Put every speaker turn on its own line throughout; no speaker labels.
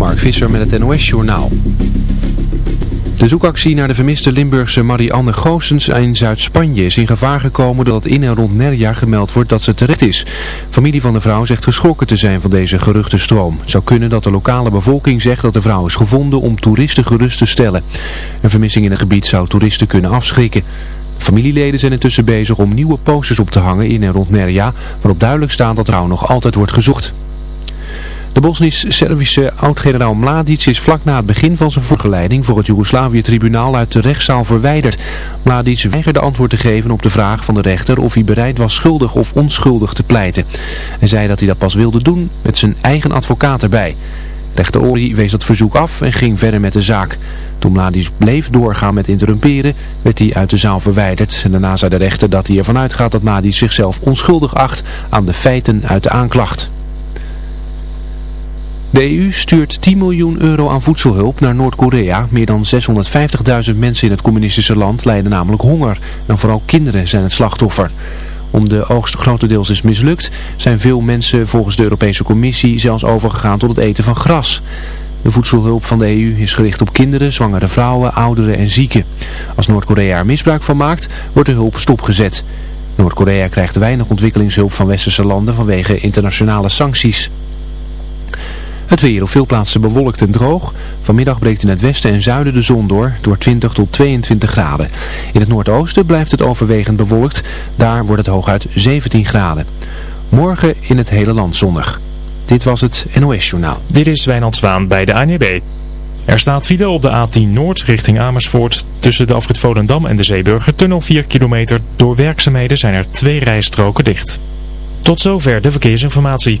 Mark Visser met het NOS Journaal. De zoekactie naar de vermiste Limburgse Marianne Goossens in Zuid-Spanje is in gevaar gekomen doordat in en rond Nerja gemeld wordt dat ze terecht is. Familie van de vrouw zegt geschrokken te zijn van deze geruchtenstroom. Het zou kunnen dat de lokale bevolking zegt dat de vrouw is gevonden om toeristen gerust te stellen. Een vermissing in het gebied zou toeristen kunnen afschrikken. Familieleden zijn intussen bezig om nieuwe posters op te hangen in en rond Nerja, waarop duidelijk staat dat de vrouw nog altijd wordt gezocht. De Bosnisch-Servische oud-generaal Mladic is vlak na het begin van zijn voorgeleiding voor het Joegoslavië-tribunaal uit de rechtszaal verwijderd. Mladic weigerde antwoord te geven op de vraag van de rechter of hij bereid was schuldig of onschuldig te pleiten. Hij zei dat hij dat pas wilde doen met zijn eigen advocaat erbij. Rechter Ori wees dat verzoek af en ging verder met de zaak. Toen Mladic bleef doorgaan met interrumperen, werd hij uit de zaal verwijderd. En daarna zei de rechter dat hij ervan uitgaat dat Mladic zichzelf onschuldig acht aan de feiten uit de aanklacht. De EU stuurt 10 miljoen euro aan voedselhulp naar Noord-Korea. Meer dan 650.000 mensen in het communistische land lijden namelijk honger. En vooral kinderen zijn het slachtoffer. Om de oogst grotendeels is mislukt, zijn veel mensen volgens de Europese Commissie zelfs overgegaan tot het eten van gras. De voedselhulp van de EU is gericht op kinderen, zwangere vrouwen, ouderen en zieken. Als Noord-Korea er misbruik van maakt, wordt de hulp stopgezet. Noord-Korea krijgt weinig ontwikkelingshulp van westerse landen vanwege internationale sancties. Het weer op veel plaatsen bewolkt en droog. Vanmiddag breekt in het westen en zuiden de zon door, door 20 tot 22 graden. In het noordoosten blijft het overwegend bewolkt. Daar wordt het hooguit 17 graden. Morgen in het hele land zonnig. Dit was het NOS Journaal.
Dit is Wijnand Zwaan bij de ANWB. Er staat file op de A10 Noord richting Amersfoort. Tussen de afrit Volendam en de Zeeburger tunnel 4 kilometer. Door werkzaamheden zijn er twee rijstroken dicht. Tot zover de verkeersinformatie.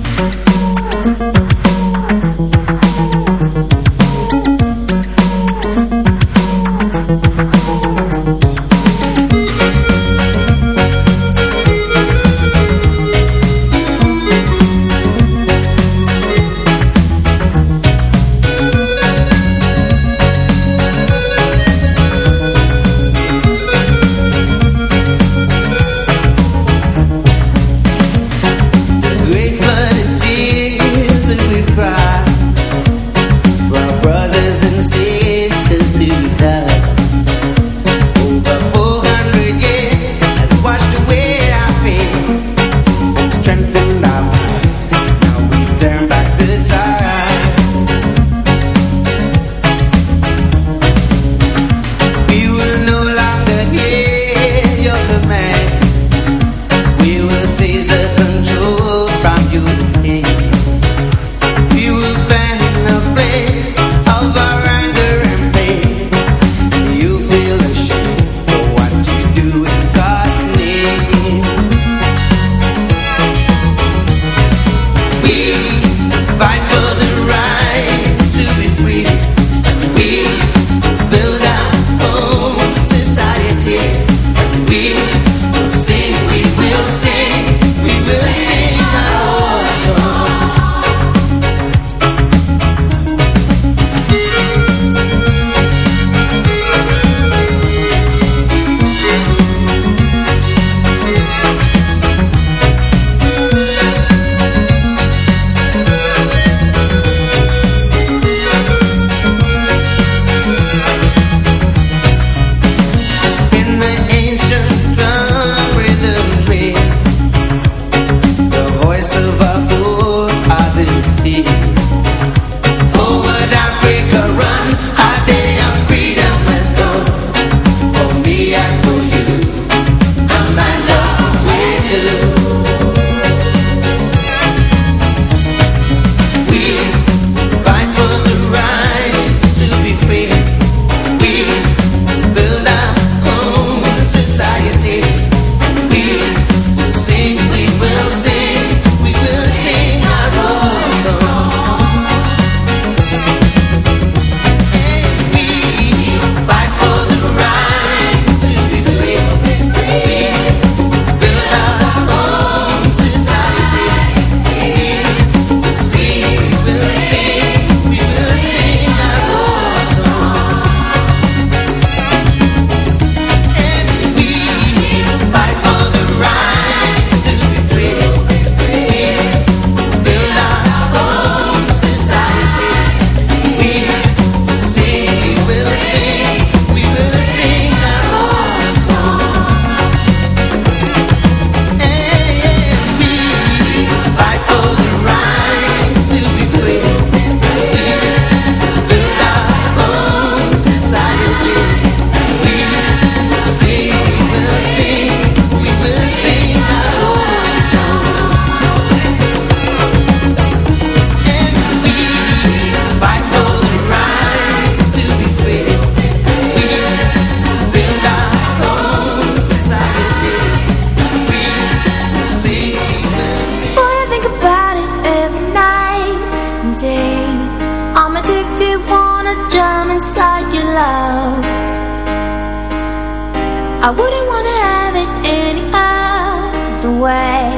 Wouldn't wanna have it any other way.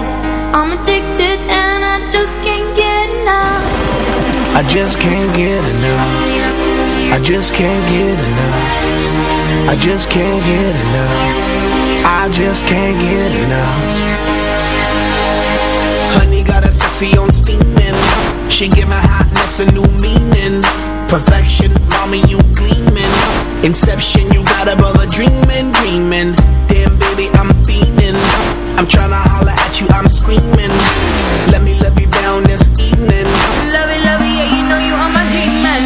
I'm addicted and I just can't get enough.
I just can't get enough. I just can't get enough. I just can't get enough. I just can't get enough. Honey got a sexy on steaming. She give my hotness a new meaning. Perfection, mommy, you gleaming. Inception, you got a brother dreaming, dreaming. Damn, baby, I'm fiending. I'm tryna holler at you, I'm screaming. Let me love you down this evening.
Love it, love it, yeah, you know you are my demon.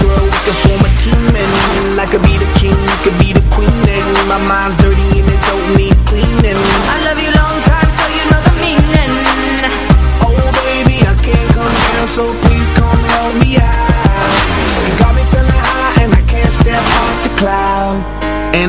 Girl, we can form a team and I could be the king, you could be the queen and my mind's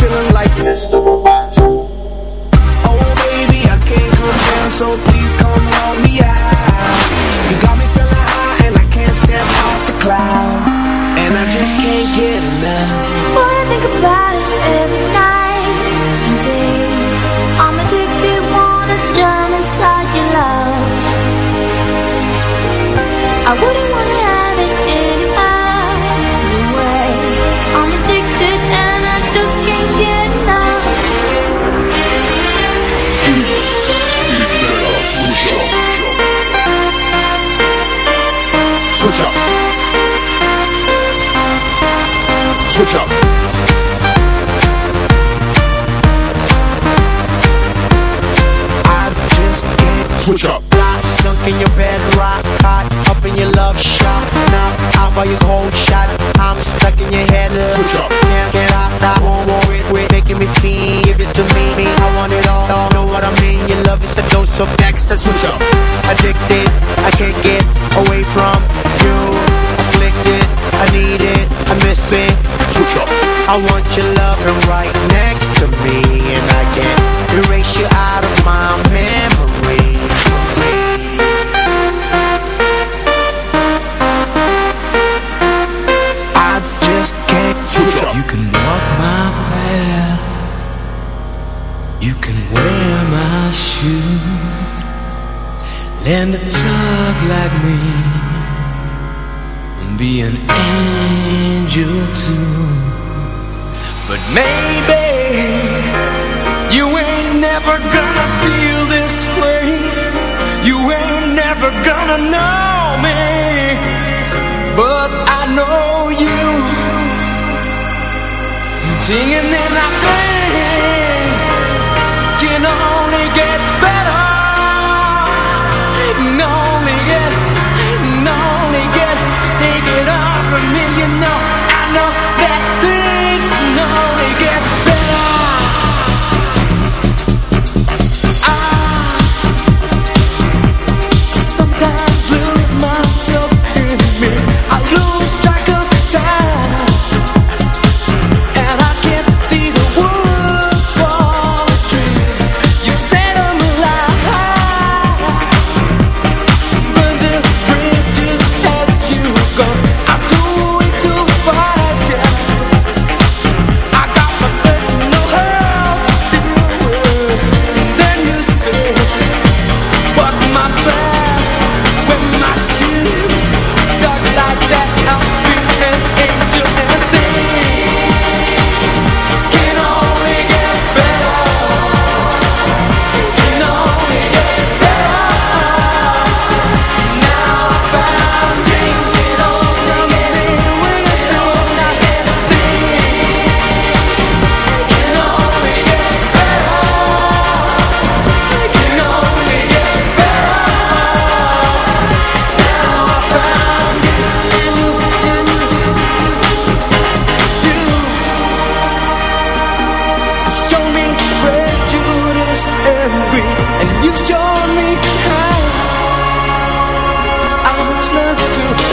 feeling a dose of.
Switch up.
Addicted, I can't get away from you. Afflicted, I need it, I miss it.
Switch up.
I want your loving right next to me, and I can't erase you out of my memory. I just can't
Switch up.
You can learn to talk like me, and be an angel too. But maybe you ain't never gonna feel this way. You ain't never gonna know me. But I know you. Singing in our thing
look to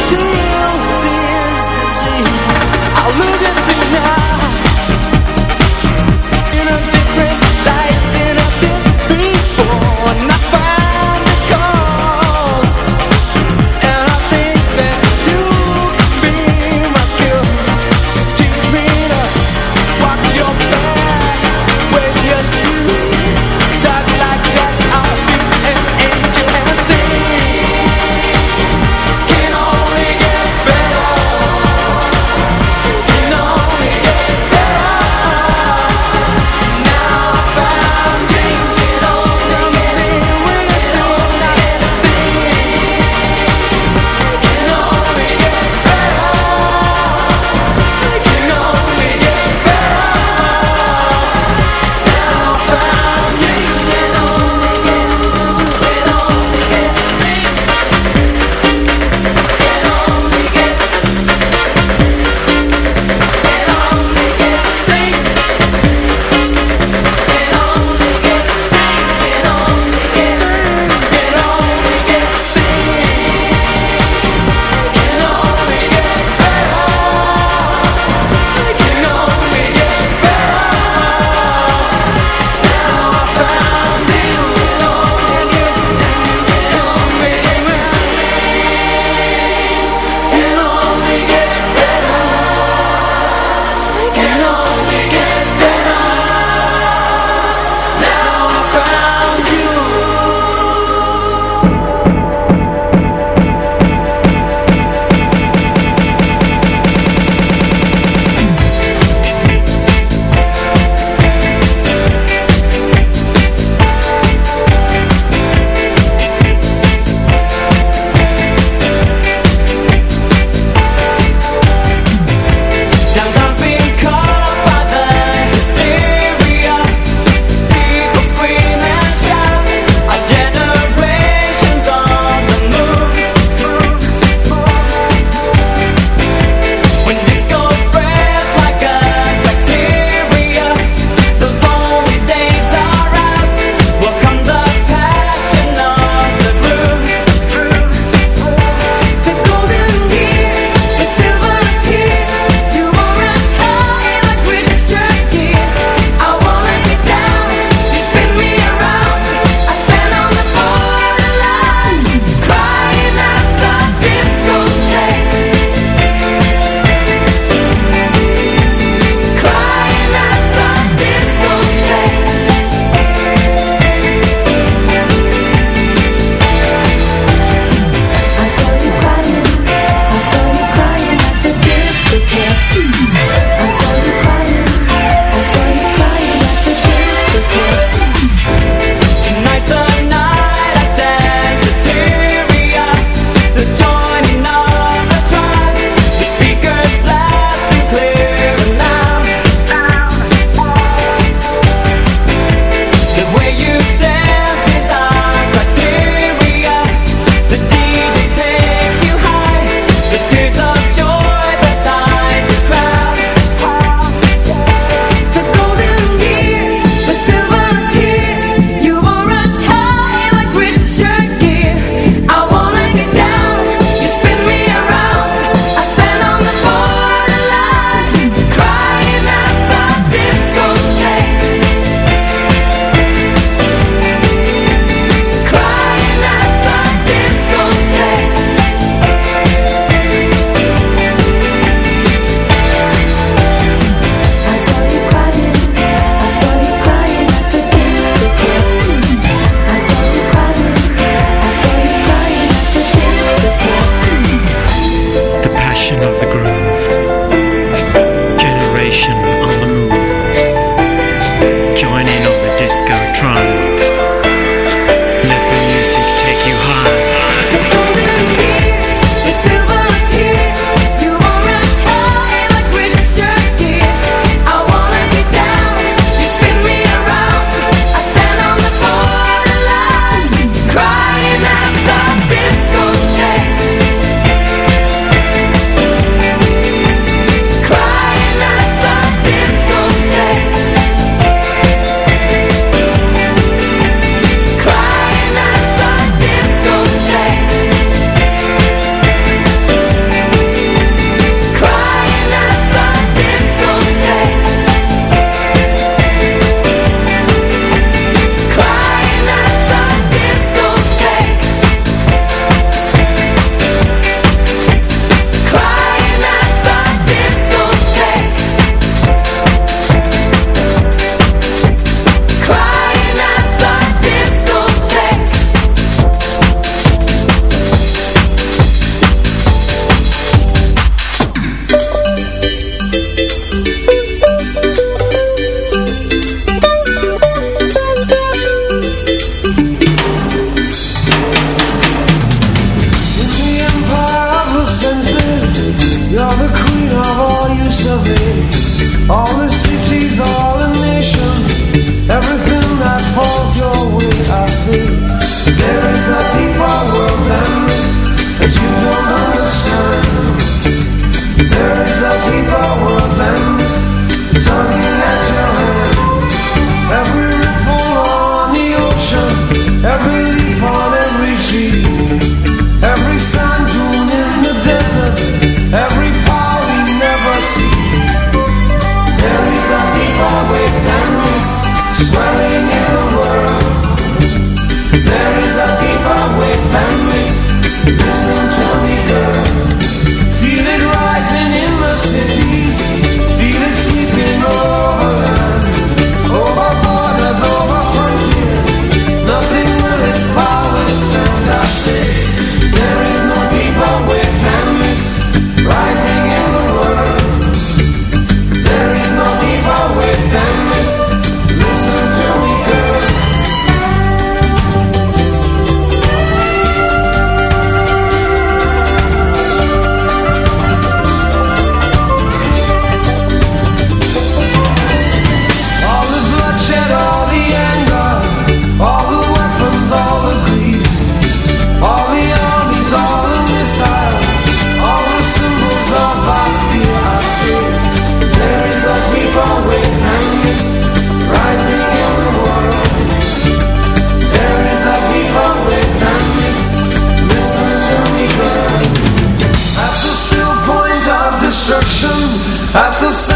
at the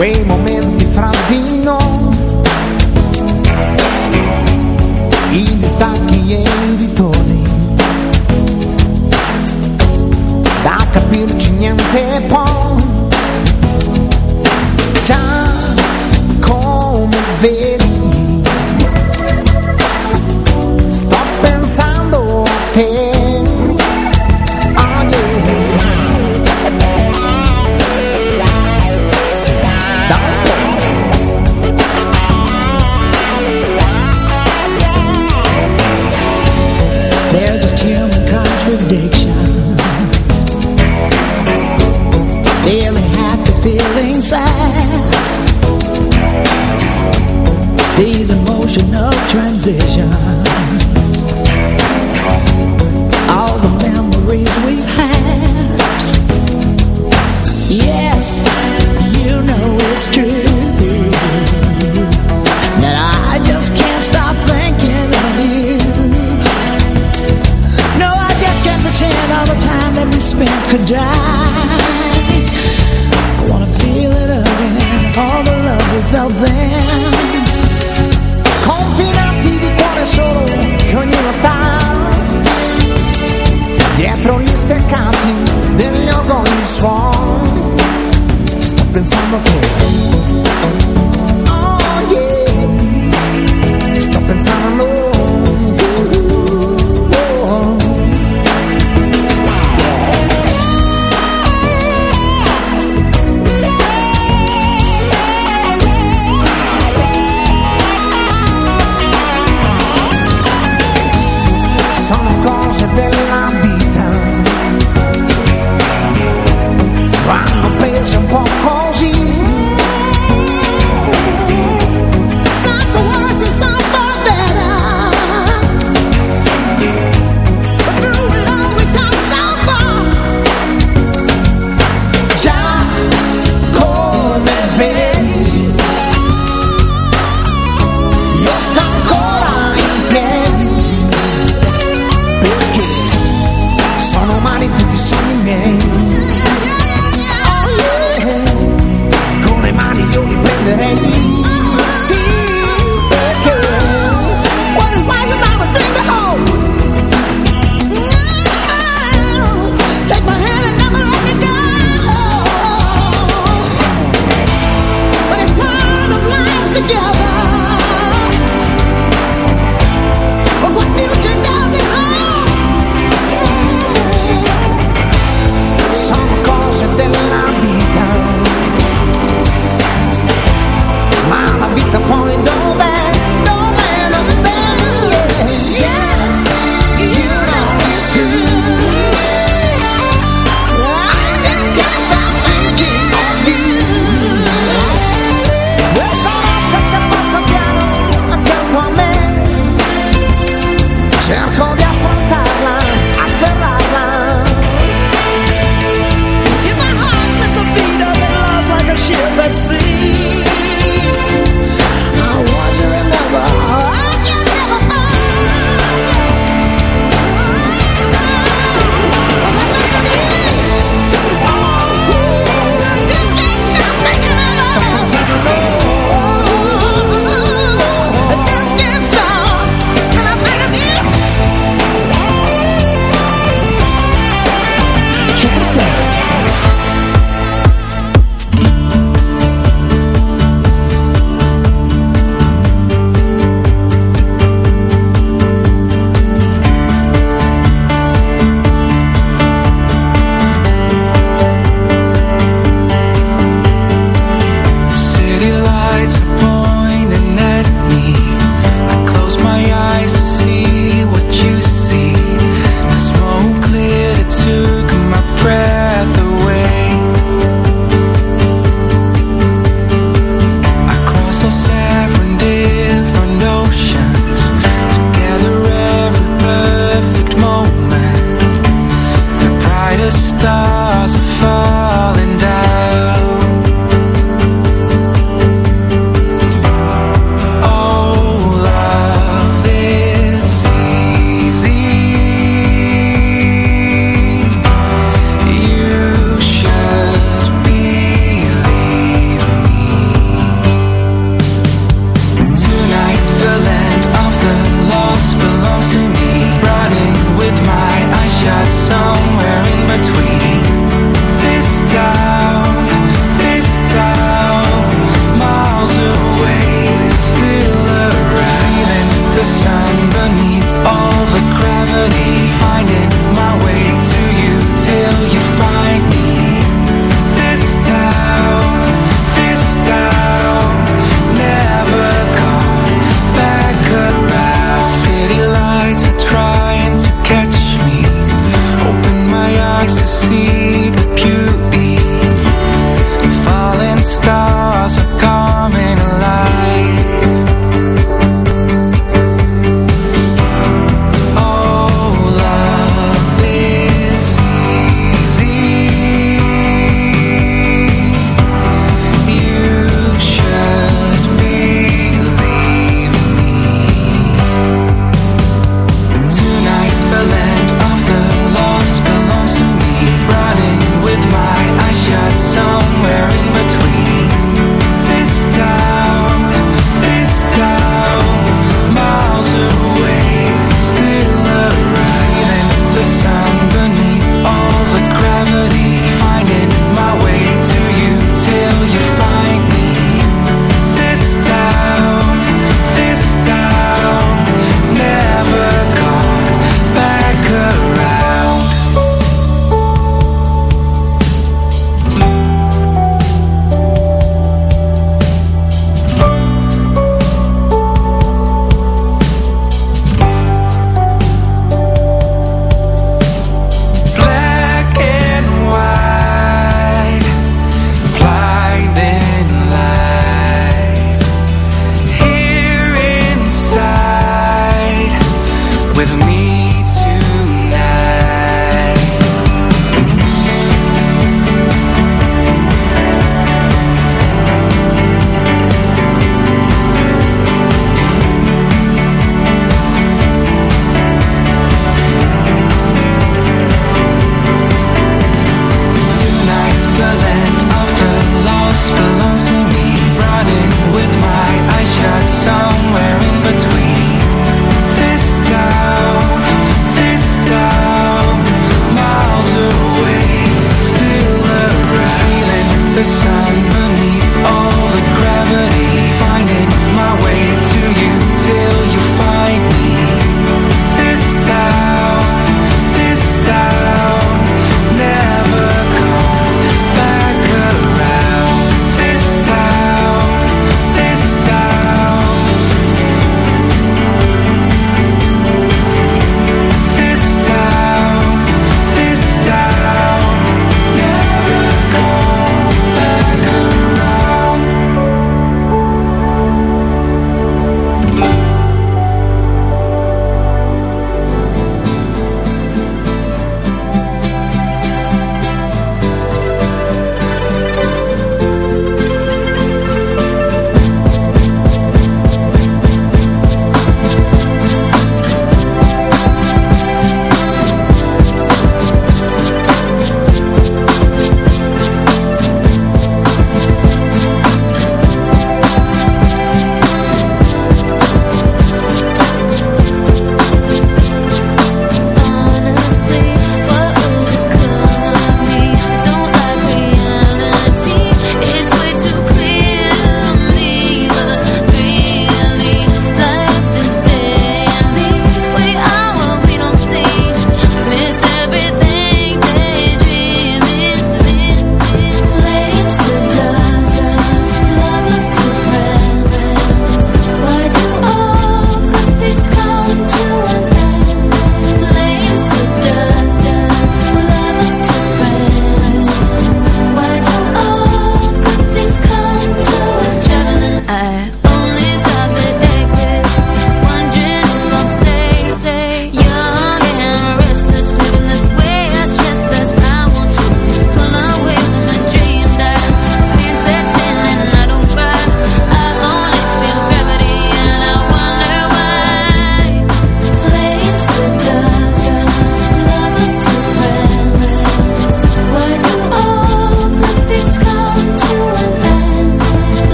way more
blinded.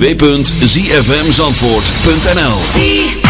www.zfmzandvoort.nl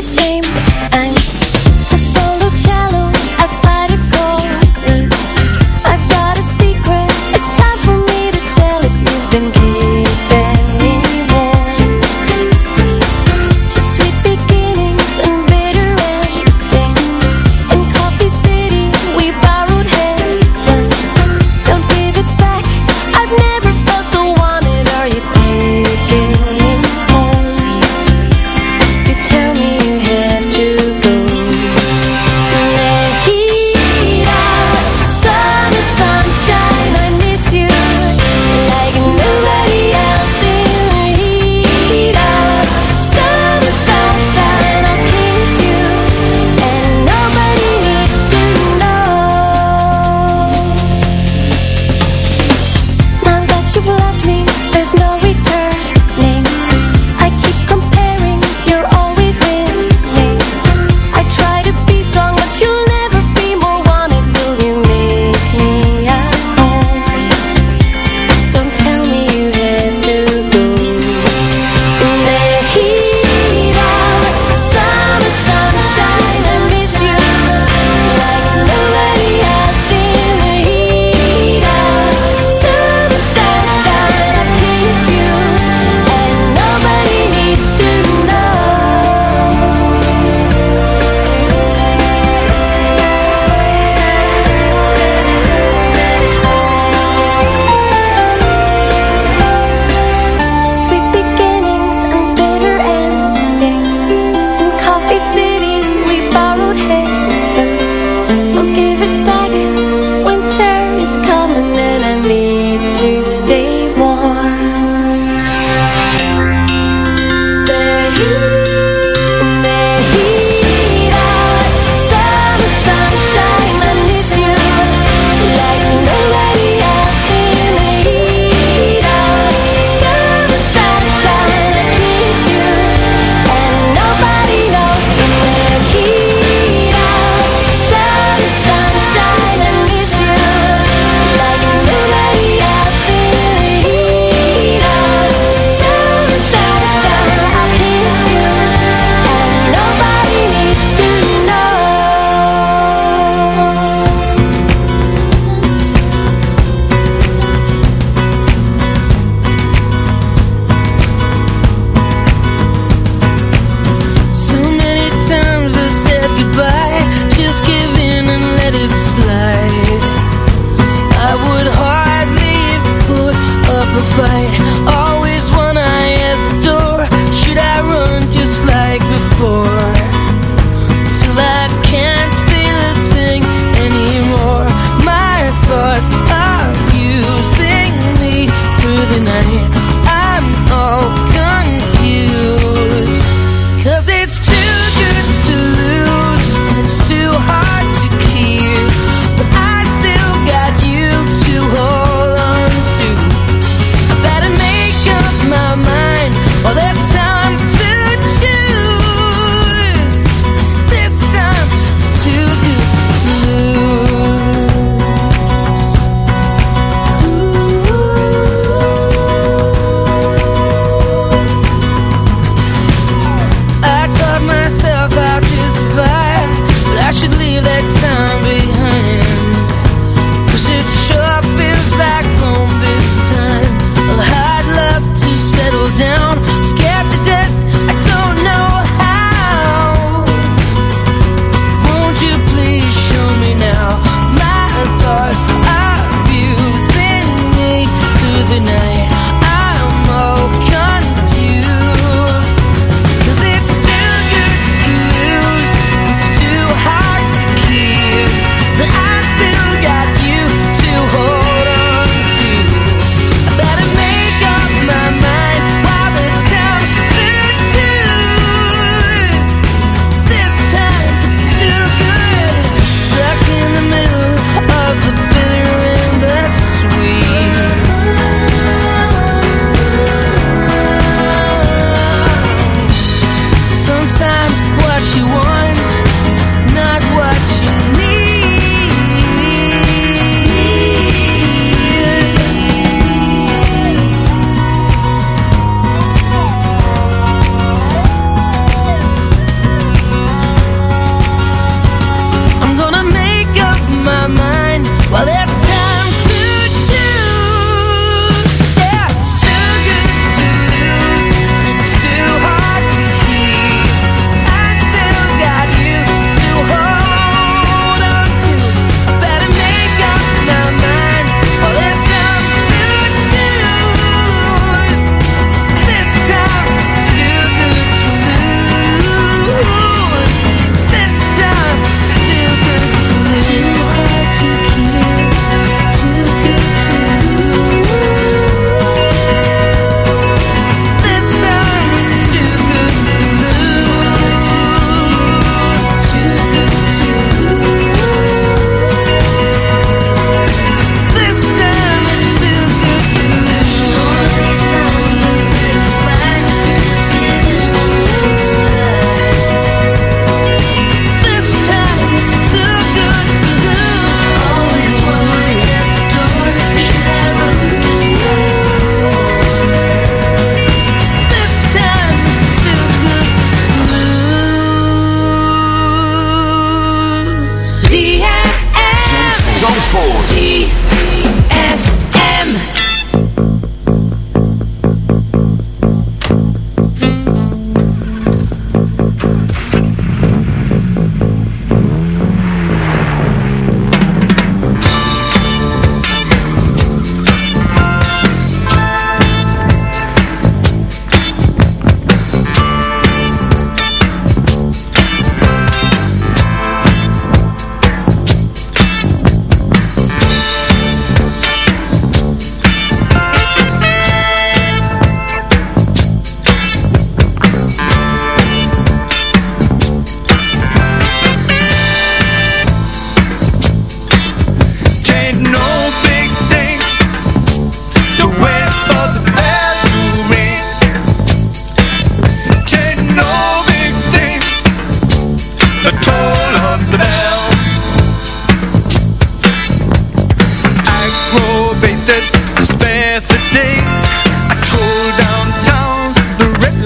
Cause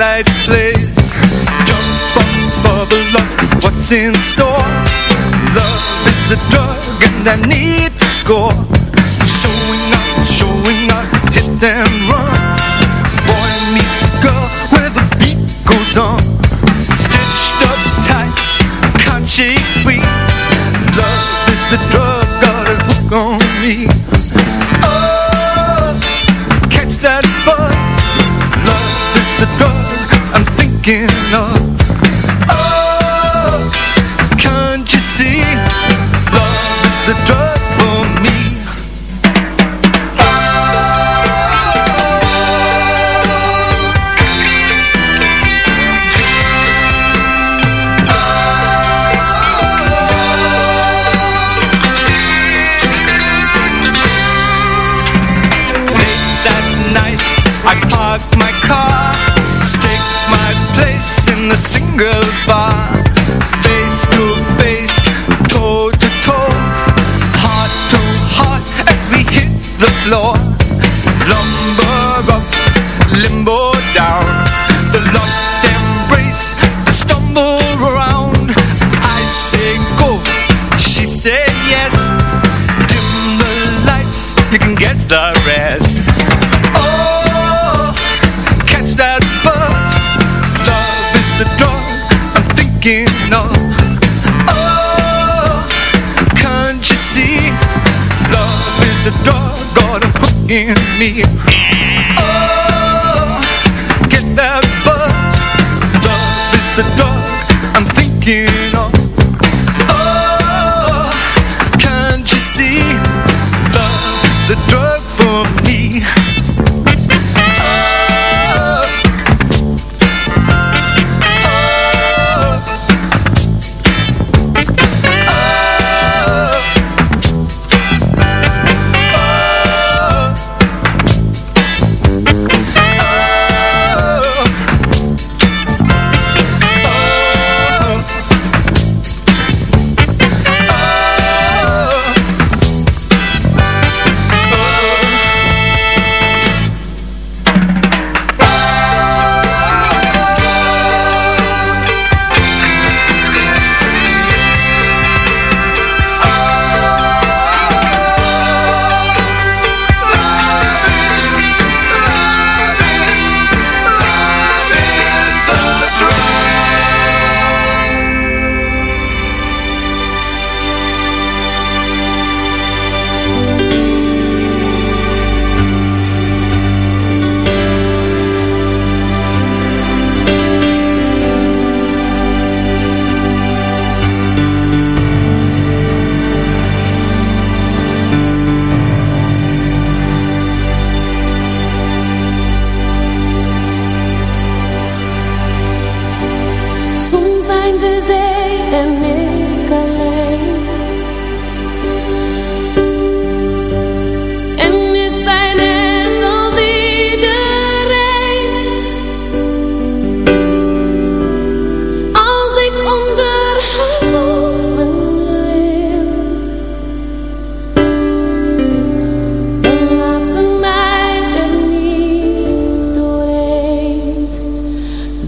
life plays Jump up for the luck, what's in
store? Love is the drug and
I need to score Showing up, showing up, hit
them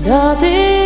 Dat is